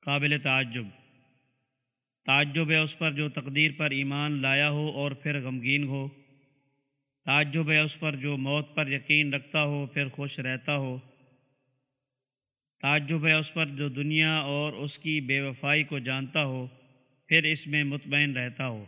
قابل تعجب۔ تعجب ہے اس پر جو تقدیر پر ایمان لایا ہو اور پھر غمگین ہو۔ تعجب ہے اس پر جو موت پر یقین رکھتا ہو، پھر خوش رہتا ہو۔ تعجب ہے اس پر جو دنیا اور اس کی بے وفائی کو جانتا ہو، پھر اس میں مطمئن رہتا ہو۔